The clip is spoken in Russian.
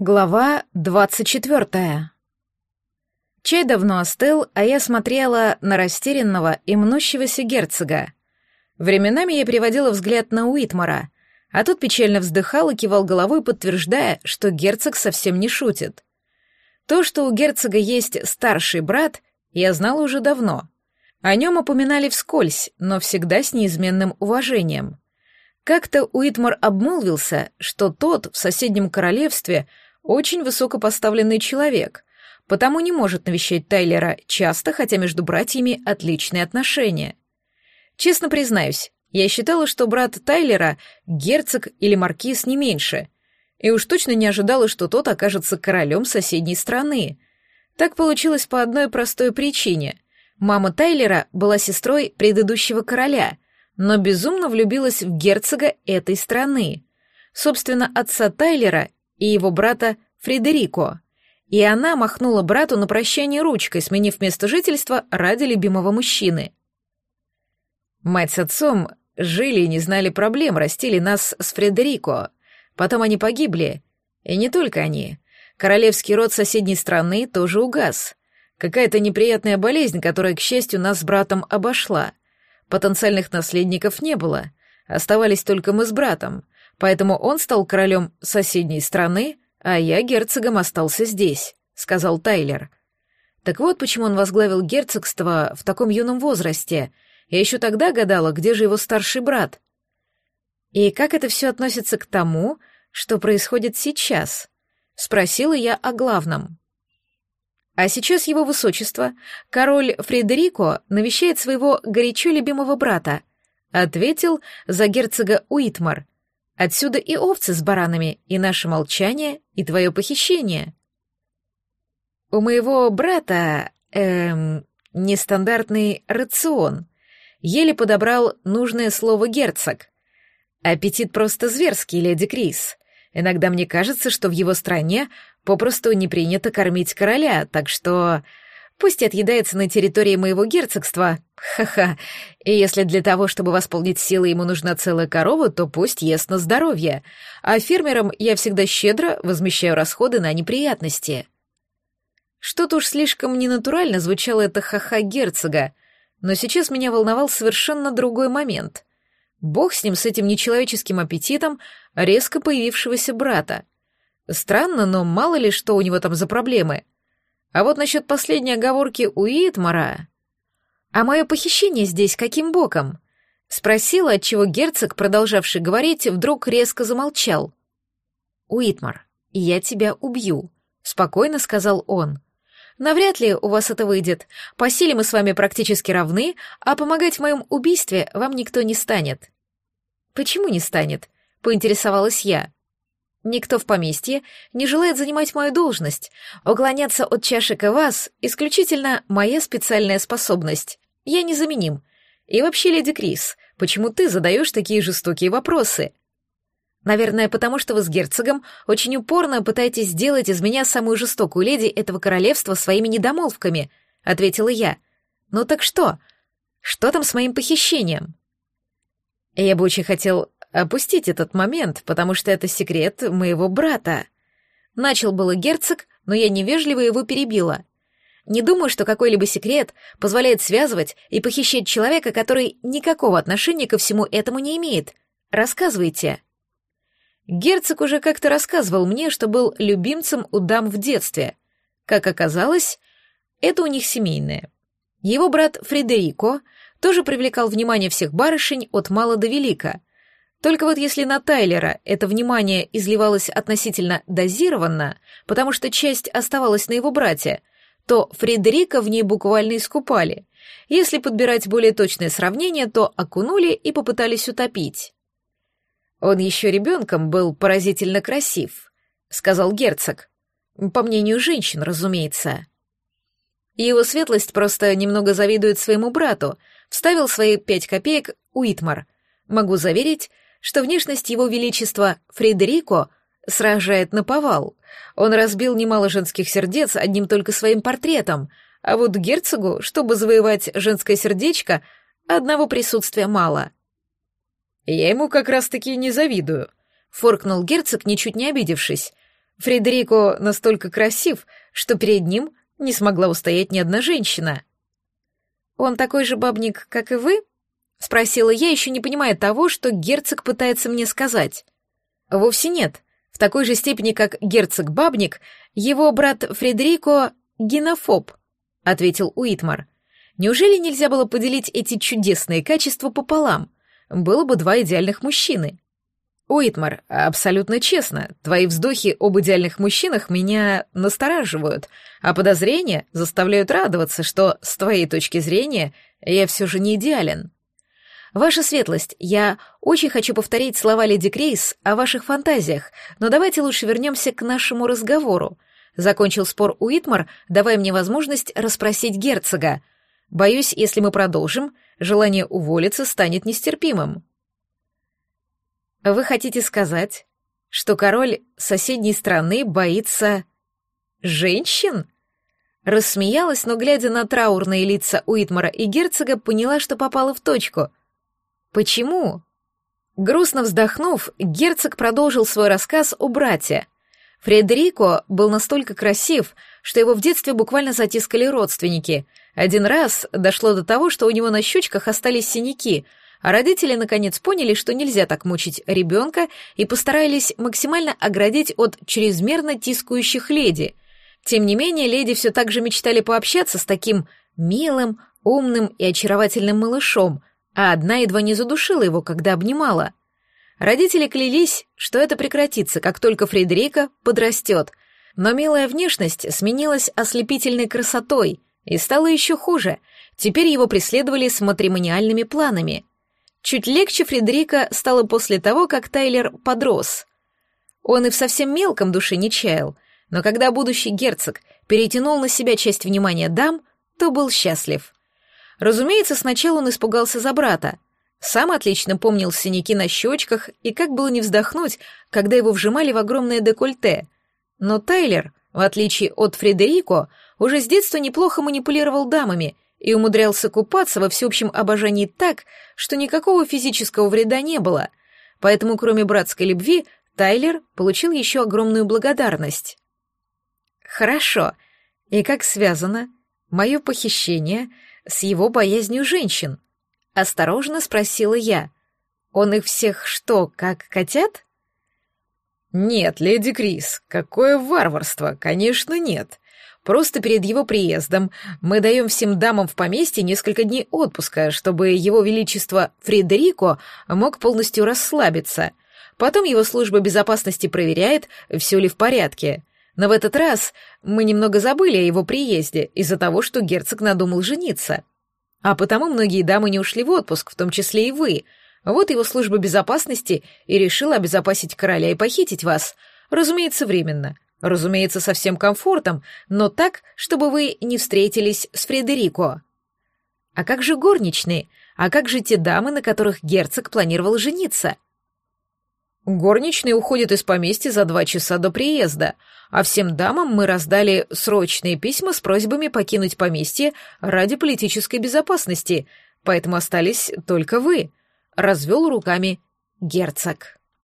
Глава двадцать четвертая. Чай давно остыл, а я смотрела на растерянного и мнущегося герцога. Временами я переводила взгляд на Уитмара, а тут печально вздыхал и кивал головой, подтверждая, что герцог совсем не шутит. То, что у герцога есть старший брат, я знала уже давно. О нем упоминали вскользь, но всегда с неизменным уважением. Как-то Уитмар обмолвился, что тот в соседнем королевстве — очень высокопоставленный человек, потому не может навещать Тайлера часто, хотя между братьями отличные отношения. Честно признаюсь, я считала, что брат Тайлера — герцог или маркиз не меньше, и уж точно не ожидала, что тот окажется королем соседней страны. Так получилось по одной простой причине. Мама Тайлера была сестрой предыдущего короля, но безумно влюбилась в герцога этой страны. Собственно, отца Тайлера и его брата Фредерико. И она махнула брату на прощание ручкой, сменив место жительства ради любимого мужчины. Мать с отцом жили и не знали проблем, растили нас с Фредерико. Потом они погибли. И не только они. Королевский род соседней страны тоже угас. Какая-то неприятная болезнь, которая, к счастью, нас с братом обошла. Потенциальных наследников не было. Оставались только мы с братом — Поэтому он стал королем соседней страны, а я герцогом остался здесь», — сказал Тайлер. Так вот, почему он возглавил герцогство в таком юном возрасте. Я еще тогда гадала, где же его старший брат. И как это все относится к тому, что происходит сейчас? Спросила я о главном. А сейчас его высочество, король Фредерико, навещает своего горячо любимого брата, ответил за герцога Уитмар — Отсюда и овцы с баранами, и наше молчание, и твое похищение. У моего брата, эм, нестандартный рацион. Еле подобрал нужное слово герцог. Аппетит просто зверский, леди Крис. Иногда мне кажется, что в его стране попросту не принято кормить короля, так что Пусть отъедается на территории моего герцогства. Ха-ха. И если для того, чтобы восполнить силы, ему нужна целая корова, то пусть ест на здоровье. А фермерам я всегда щедро возмещаю расходы на неприятности. Что-то уж слишком ненатурально звучало это ха-ха герцога, но сейчас меня волновал совершенно другой момент. Бог с ним, с этим нечеловеческим аппетитом резко появившегося брата. Странно, но мало ли что у него там за проблемы — а вот насчет последней оговорки Уитмара... «А мое похищение здесь каким боком?» — спросила, отчего герцог, продолжавший говорить, вдруг резко замолчал. «Уитмар, я тебя убью», — спокойно сказал он. «Навряд ли у вас это выйдет. По силе мы с вами практически равны, а помогать в моем убийстве вам никто не станет». «Почему не станет?» — поинтересовалась я. Никто в поместье не желает занимать мою должность. Уклоняться от чашек и вас — исключительно моя специальная способность. Я незаменим. И вообще, леди Крис, почему ты задаешь такие жестокие вопросы? Наверное, потому что вы с герцогом очень упорно пытаетесь сделать из меня самую жестокую леди этого королевства своими недомолвками, — ответила я. Ну так что? Что там с моим похищением? Я бы очень хотел опустить этот момент, потому что это секрет моего брата. Начал было герцог, но я невежливо его перебила. Не думаю, что какой-либо секрет позволяет связывать и похищать человека, который никакого отношения ко всему этому не имеет. Рассказывайте. Герцог уже как-то рассказывал мне, что был любимцем у дам в детстве. Как оказалось, это у них семейное. Его брат Фредерико тоже привлекал внимание всех барышень от мала до велика — только вот если на Тайлера это внимание изливалось относительно дозированно, потому что часть оставалась на его брате, то Фредерика в ней буквально искупали. Если подбирать более точное сравнение, то окунули и попытались утопить. «Он еще ребенком был поразительно красив», — сказал герцог. По мнению женщин, разумеется. Его светлость просто немного завидует своему брату, вставил свои пять копеек Уитмар. Могу заверить, что внешность его величества Фредерико сражает на повал. Он разбил немало женских сердец одним только своим портретом, а вот герцогу, чтобы завоевать женское сердечко, одного присутствия мало. «Я ему как раз-таки не завидую», — форкнул герцог, ничуть не обидевшись. Фредерико настолько красив, что перед ним не смогла устоять ни одна женщина. «Он такой же бабник, как и вы?» — спросила я, еще не понимая того, что герцог пытается мне сказать. «Вовсе нет. В такой же степени, как герцог-бабник, его брат Фредерико — генофоб», — ответил Уитмар. «Неужели нельзя было поделить эти чудесные качества пополам? Было бы два идеальных мужчины». «Уитмар, абсолютно честно, твои вздохи об идеальных мужчинах меня настораживают, а подозрения заставляют радоваться, что, с твоей точки зрения, я все же не идеален». «Ваша светлость, я очень хочу повторить слова леди Крейс о ваших фантазиях, но давайте лучше вернемся к нашему разговору», — закончил спор Уитмар, давая мне возможность расспросить герцога. «Боюсь, если мы продолжим, желание уволиться станет нестерпимым». Вы хотите сказать, что король соседней страны боится женщин? Рассмеялась, но, глядя на траурные лица Уитмара и герцога, поняла, что попала в точку. Почему? Грустно вздохнув, герцог продолжил свой рассказ о брате. Фредерико был настолько красив, что его в детстве буквально затискали родственники. Один раз дошло до того, что у него на щечках остались синяки — а родители наконец поняли, что нельзя так мучить ребенка и постарались максимально оградить от чрезмерно тискающих леди. Тем не менее, леди все так же мечтали пообщаться с таким милым, умным и очаровательным малышом, а одна едва не задушила его, когда обнимала. Родители клялись, что это прекратится, как только Фредерика подрастет, но милая внешность сменилась ослепительной красотой и стала еще хуже. Теперь его преследовали с матримониальными планами. Чуть легче Фредерика стало после того, как Тайлер подрос. Он и в совсем мелком душе не чаял, но когда будущий герцог перетянул на себя часть внимания дам, то был счастлив. Разумеется, сначала он испугался за брата. Сам отлично помнил синяки на щечках и как было не вздохнуть, когда его вжимали в огромное декольте. Но Тайлер, в отличие от Фредерико, уже с детства неплохо манипулировал дамами — и умудрялся купаться во всеобщем обожании так, что никакого физического вреда не было, поэтому кроме братской любви Тайлер получил еще огромную благодарность. «Хорошо. И как связано мое похищение с его боязнью женщин?» — осторожно спросила я. «Он их всех что, как котят?» «Нет, леди Крис, какое варварство! Конечно, нет. Просто перед его приездом мы даем всем дамам в поместье несколько дней отпуска, чтобы его величество Фредерико мог полностью расслабиться. Потом его служба безопасности проверяет, все ли в порядке. Но в этот раз мы немного забыли о его приезде из-за того, что герцог надумал жениться. А потому многие дамы не ушли в отпуск, в том числе и вы. Вот его служба безопасности и решила обезопасить короля и похитить вас. Разумеется, временно. Разумеется, со всем комфортом, но так, чтобы вы не встретились с Фредерико. А как же горничные? А как же те дамы, на которых герцог планировал жениться? Горничные уходят из поместья за два часа до приезда, а всем дамам мы раздали срочные письма с просьбами покинуть поместье ради политической безопасности, поэтому остались только вы. Развел руками герцог.